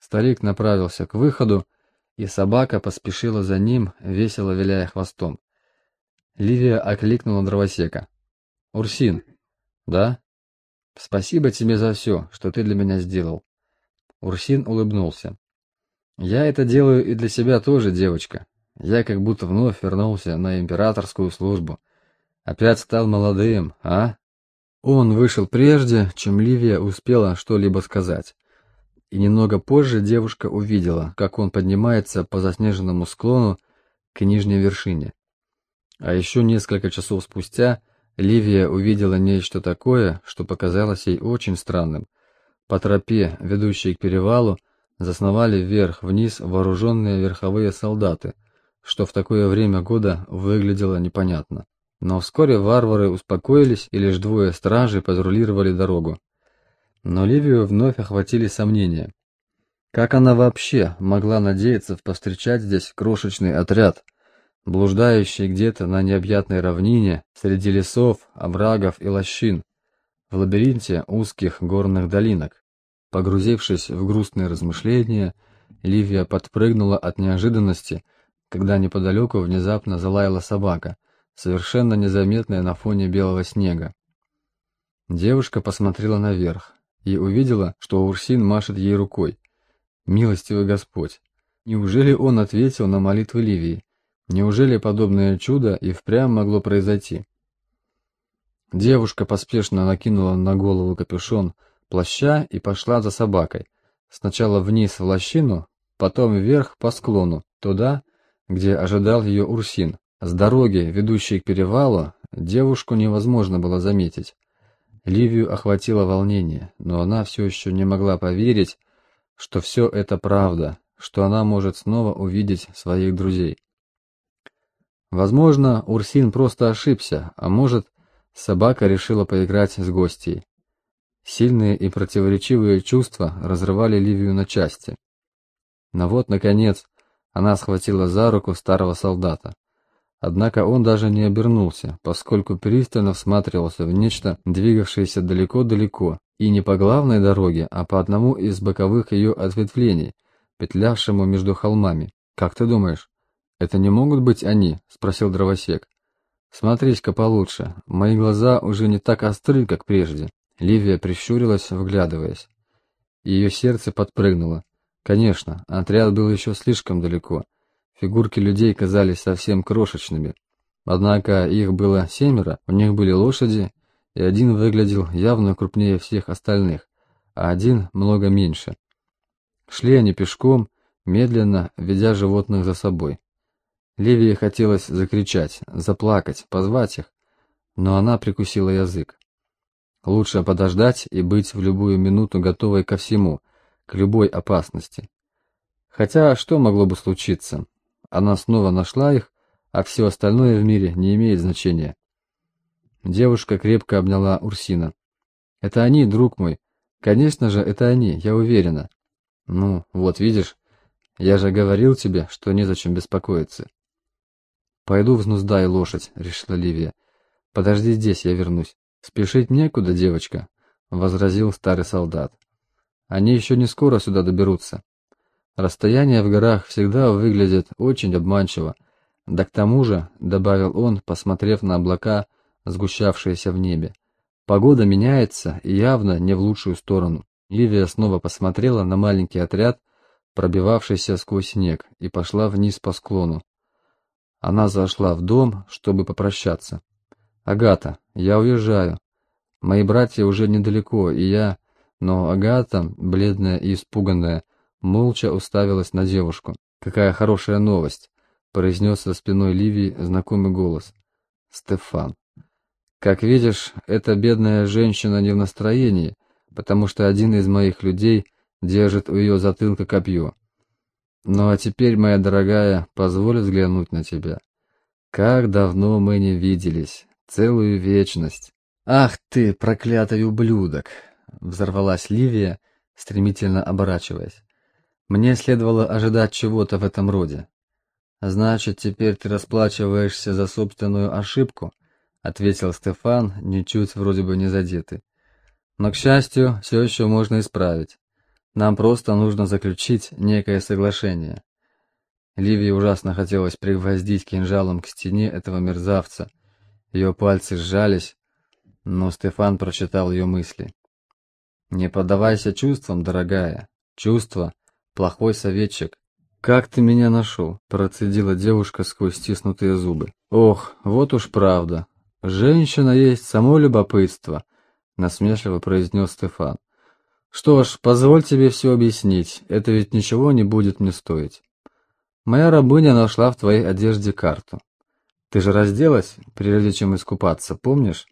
Старик направился к выходу, и собака поспешила за ним, весело виляя хвостом. Ливия окликнула дровосека. «Урсин!» «Да?» «Спасибо тебе за все, что ты для меня сделал». Урсин улыбнулся. «Я это делаю и для себя тоже, девочка. Я как будто вновь вернулся на императорскую службу. Опять стал молодым, а?» Он вышел прежде, чем Ливия успела что-либо сказать. И немного позже девушка увидела, как он поднимается по заснеженному склону к нижней вершине. А еще несколько часов спустя Ливия увидела нечто такое, что показалось ей очень странным. По тропе, ведущей к перевалу, засновали вверх-вниз вооруженные верховые солдаты, что в такое время года выглядело непонятно. Но вскоре варвары успокоились, и лишь двое стражей патрулировали дорогу. Но Ливию вновь охватили сомнения. Как она вообще могла надеяться повстречать здесь крошечный отряд, блуждающий где-то на необъятной равнине среди лесов, оврагов и лощин, в лабиринте узких горных долинок? Погрузившись в грустные размышления, Ливия подпрыгнула от неожиданности, когда неподалеку внезапно залаяла собака — совершенно незаметная на фоне белого снега. Девушка посмотрела наверх и увидела, что Урсин машет ей рукой. Милостивый Господь! Неужели он ответил на молитвы Ливии? Неужели подобное чудо и впрямь могло произойти? Девушка поспешно накинула на голову капюшон плаща и пошла за собакой. Сначала вниз в лощину, потом вверх по склону, туда, где ожидал ее Урсин. С дороги, ведущей к перевалу, девушку невозможно было заметить. Ливию охватило волнение, но она все еще не могла поверить, что все это правда, что она может снова увидеть своих друзей. Возможно, Урсин просто ошибся, а может, собака решила поиграть с гостьей. Сильные и противоречивые чувства разрывали Ливию на части. Но вот, наконец, она схватила за руку старого солдата. Однако он даже не обернулся, поскольку пристально всматривался в нечто, двигавшееся далеко-далеко, и не по главной дороге, а по одному из боковых ее ответвлений, петлявшему между холмами. «Как ты думаешь, это не могут быть они?» — спросил дровосек. «Смотрись-ка получше, мои глаза уже не так остры, как прежде». Ливия прищурилась, вглядываясь. Ее сердце подпрыгнуло. Конечно, отряд был еще слишком далеко — Фигурки людей казались совсем крошечными. Однако их было семеро, у них были лошади, и один выглядел явно крупнее всех остальных, а один много меньше. Шли они пешком, медленно, ведя животных за собой. Левии хотелось закричать, заплакать, позвать их, но она прикусила язык. Лучше подождать и быть в любую минуту готовой ко всему, к любой опасности. Хотя что могло бы случиться? Она снова нашла их, а все остальное в мире не имеет значения. Девушка крепко обняла Урсина. «Это они, друг мой. Конечно же, это они, я уверена». «Ну, вот видишь, я же говорил тебе, что незачем беспокоиться». «Пойду взнуздай лошадь», — решила Ливия. «Подожди здесь, я вернусь». «Спешить некуда, девочка», — возразил старый солдат. «Они еще не скоро сюда доберутся. Расстояние в горах всегда выглядит очень обманчиво. Да к тому же, добавил он, посмотрев на облака, сгущавшиеся в небе, погода меняется и явно не в лучшую сторону. Ливия снова посмотрела на маленький отряд, пробивавшийся сквозь снег, и пошла вниз по склону. Она зашла в дом, чтобы попрощаться. «Агата, я уезжаю. Мои братья уже недалеко, и я...» Но Агата, бледная и испуганная, молча уставилась на девушку. «Какая хорошая новость!» — произнес за спиной Ливии знакомый голос. «Стефан. Как видишь, эта бедная женщина не в настроении, потому что один из моих людей держит у ее затылка копье. Ну а теперь, моя дорогая, позволь взглянуть на тебя. Как давно мы не виделись, целую вечность. Ах ты, проклятый ублюдок!» — взорвалась Ливия, стремительно оборачиваясь. Мне следовало ожидать чего-то в этом роде. Значит, теперь ты расплачиваешься за собственную ошибку, ответил Стефан, ничуть вроде бы не задетый. Но, к счастью, все еще можно исправить. Нам просто нужно заключить некое соглашение. Ливии ужасно хотелось пригвоздить кинжалом к стене этого мерзавца. Ее пальцы сжались, но Стефан прочитал ее мысли. «Не поддавайся чувствам, дорогая. Чувства — плохой советчик. Как ты меня нашел?» — процедила девушка сквозь стиснутые зубы. «Ох, вот уж правда. Женщина есть само любопытство», — насмешливо произнес Стефан. «Что ж, позволь тебе все объяснить. Это ведь ничего не будет мне стоить. Моя рабыня нашла в твоей одежде карту. Ты же разделась, прежде чем искупаться, помнишь?»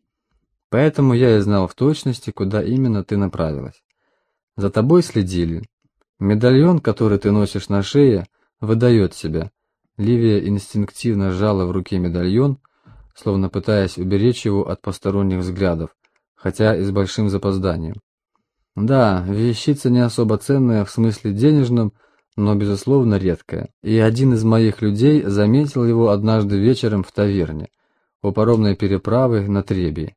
Поэтому я и знал в точности, куда именно ты направилась. За тобой следили. Медальон, который ты носишь на шее, выдает себя. Ливия инстинктивно сжала в руке медальон, словно пытаясь уберечь его от посторонних взглядов, хотя и с большим запозданием. Да, вещица не особо ценная в смысле денежном, но, безусловно, редкая. И один из моих людей заметил его однажды вечером в таверне, у паромной переправы на Требии.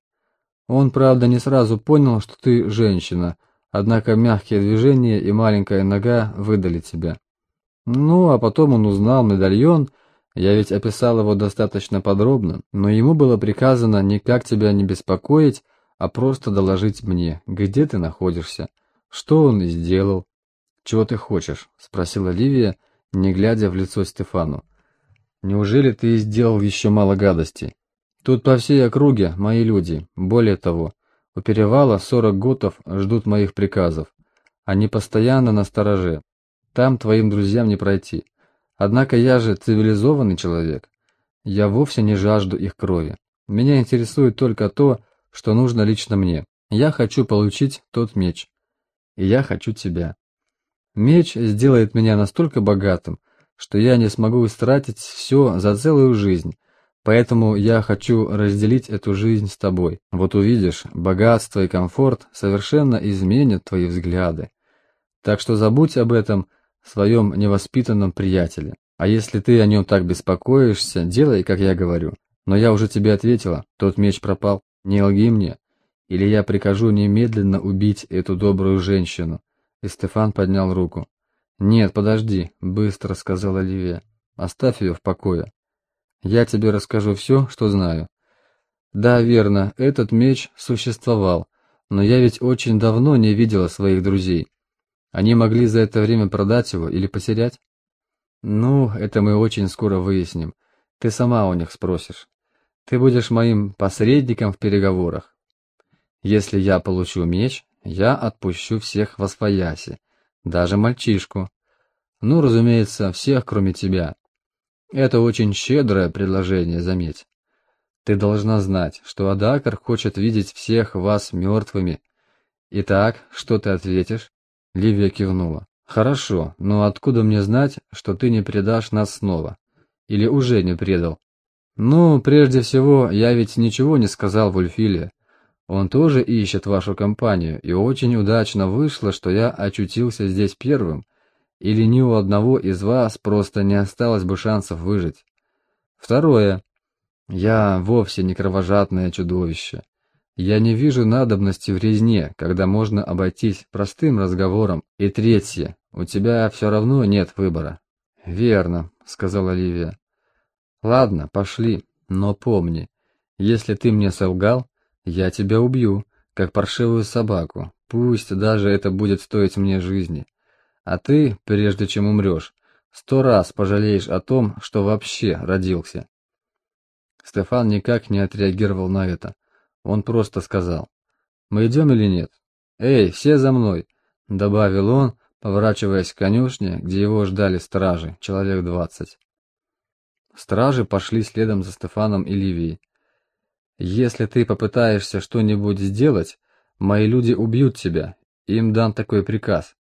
Он, правда, не сразу понял, что ты женщина, однако мягкие движения и маленькая нога выдали тебя. Ну, а потом он узнал медальон, я ведь описал его достаточно подробно, но ему было приказано никак тебя не беспокоить, а просто доложить мне, где ты находишься, что он и сделал. «Чего ты хочешь?» — спросила Ливия, не глядя в лицо Стефану. «Неужели ты сделал еще мало гадостей?» Тут по всей округе мои люди. Более того, у перевала сорок готов ждут моих приказов. Они постоянно на стороже. Там твоим друзьям не пройти. Однако я же цивилизованный человек. Я вовсе не жажду их крови. Меня интересует только то, что нужно лично мне. Я хочу получить тот меч. И я хочу тебя. Меч сделает меня настолько богатым, что я не смогу истратить все за целую жизнь, Поэтому я хочу разделить эту жизнь с тобой. Вот увидишь, богатство и комфорт совершенно изменят твои взгляды. Так что забудь об этом своем невоспитанном приятеле. А если ты о нем так беспокоишься, делай, как я говорю. Но я уже тебе ответила, тот меч пропал. Не лги мне, или я прикажу немедленно убить эту добрую женщину. И Стефан поднял руку. «Нет, подожди», — быстро сказала Ливия. «Оставь ее в покое. Я тебе расскажу все, что знаю. Да, верно, этот меч существовал, но я ведь очень давно не видела своих друзей. Они могли за это время продать его или потерять? Ну, это мы очень скоро выясним. Ты сама у них спросишь. Ты будешь моим посредником в переговорах. Если я получу меч, я отпущу всех во свояси, даже мальчишку. Ну, разумеется, всех, кроме тебя. Это очень щедрое предложение, заметь. Ты должна знать, что Адакар хочет видеть всех вас мертвыми. Итак, что ты ответишь? Ливия кивнула. Хорошо, но откуда мне знать, что ты не предашь нас снова? Или уже не предал? Ну, прежде всего, я ведь ничего не сказал Вульфиле. Он тоже ищет вашу компанию, и очень удачно вышло, что я очутился здесь первым, или ни у одного из вас просто не осталось бы шансов выжить. Второе. Я вовсе не кровожадное чудовище. Я не вижу надобности в резне, когда можно обойтись простым разговором. И третье. У тебя все равно нет выбора. Верно, сказала Ливия. Ладно, пошли, но помни, если ты мне солгал, я тебя убью, как паршивую собаку, пусть даже это будет стоить мне жизни. А ты, прежде чем умрешь, сто раз пожалеешь о том, что вообще родился. Стефан никак не отреагировал на это. Он просто сказал, «Мы идем или нет?» «Эй, все за мной!» — добавил он, поворачиваясь к конюшне, где его ждали стражи, человек двадцать. Стражи пошли следом за Стефаном и Ливией. «Если ты попытаешься что-нибудь сделать, мои люди убьют тебя, им дан такой приказ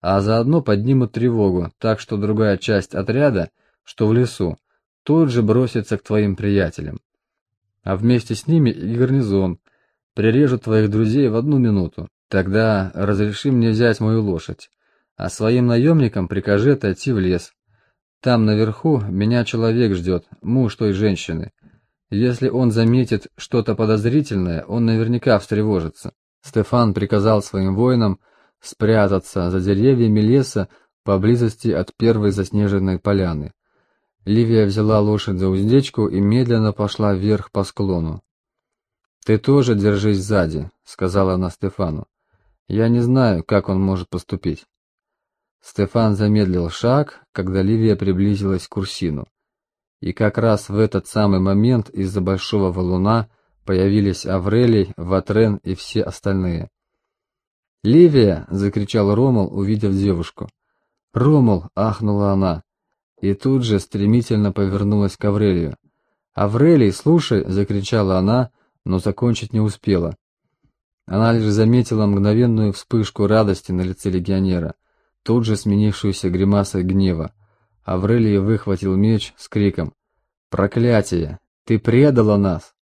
а заодно поднимут тревогу, так что другая часть отряда, что в лесу, тут же бросится к твоим приятелям. А вместе с ними и гарнизон, прирежут твоих друзей в одну минуту. Тогда разреши мне взять мою лошадь, а своим наемникам прикажи отойти в лес. Там наверху меня человек ждет, муж той женщины. Если он заметит что-то подозрительное, он наверняка встревожится. Стефан приказал своим воинам спрятаться за деревьями леса поблизости от первой заснеженной поляны. Ливия взяла лошадь за уздечку и медленно пошла вверх по склону. «Ты тоже держись сзади», — сказала она Стефану. «Я не знаю, как он может поступить». Стефан замедлил шаг, когда Ливия приблизилась к Курсину. И как раз в этот самый момент из-за большого валуна появились Аврелий, Ватрен и все остальные. «Ливия!» — закричал Ромул, увидев девушку. «Ромул!» — ахнула она. И тут же стремительно повернулась к Аврелию. «Аврелий, слушай!» — закричала она, но закончить не успела. Она лишь заметила мгновенную вспышку радости на лице легионера, тут же сменившуюся гримасой гнева. Аврелий выхватил меч с криком «Проклятие! Ты предала нас!»